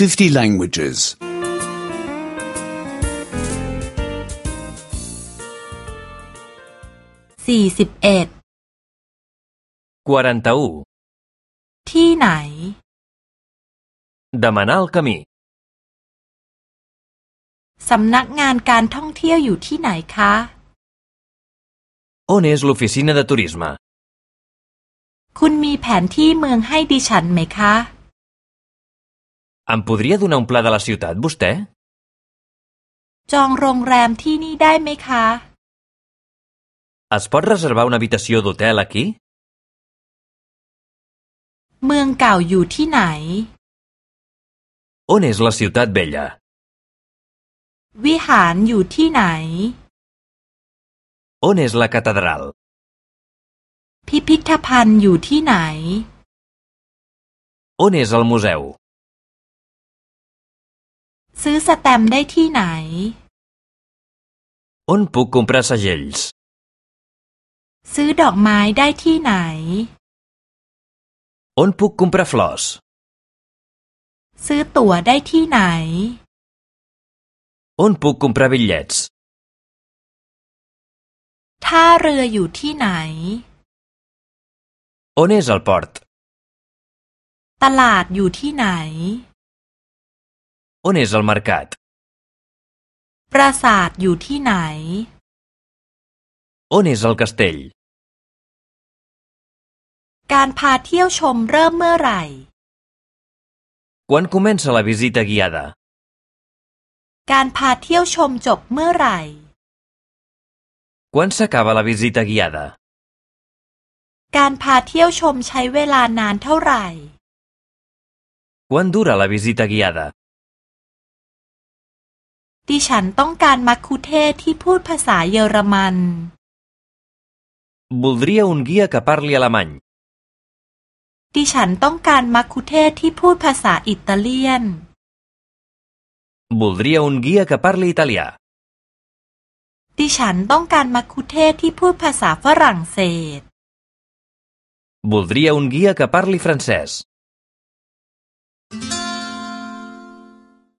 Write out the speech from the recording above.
50 languages. สี่สิบเอ็ด 41. ที่ไหน Demanar el camí. สำนักงานการท่องเที่ยวอยู่ที่ไหนคะ On és l'oficina de turisme? คุณมีแผนที่เมืองให้ดิฉันไหมคะ Em podria donar un pla de la ciutat, vostè? จองโรงแรมที่นี่ได้ไหมคะ Es pot reservar una habitació d'hotel aquí? เมืองเก่าอยู่ที่ไหน On és la ciutat vella? วิหารอยู่ที่ไหน On és la catedral? พิพิธภัณฑ์อยู่ที่ไหน On és el museu? ซื้อสแตมป์ได้ที่ไหน On puc comprar segells? ซื้อดอกไม้ได้ที่ไหน On puc comprar flors? ซื้อตั๋วได้ที่ไหน On puc comprar bitllets? ท่าเรืออยู่ที่ไหน On és el port? ตลาดอยู่ที่ไหน On és el mercat? ปราสาทอยู่ที่ไหน On és el castell? การพาเที่ยวชมเริ่มเมื่อไหร่ Quan comença la visita guiada? การพาเที่ยวชมจบเมื่อไหร่ Quan s'acaba la visita guiada? การพาเที่ยวชมใช้เวลานานเท่าไหร่ Quan dura la visita guiada? ดิฉันต้องการมัคคุเทศก์ที่พูดภาษาเยอรมัน Voldria un guia que parli alemany. ดิฉันต้องการมัคคุเทศก์ที่พูดภาษาอิตาเลียน Voldria un guia que parli italià. ดิฉันต้องการมัคคุเทศก์ที่พูดภาษาฝรั่งเศส Voldria un guia que parli francès.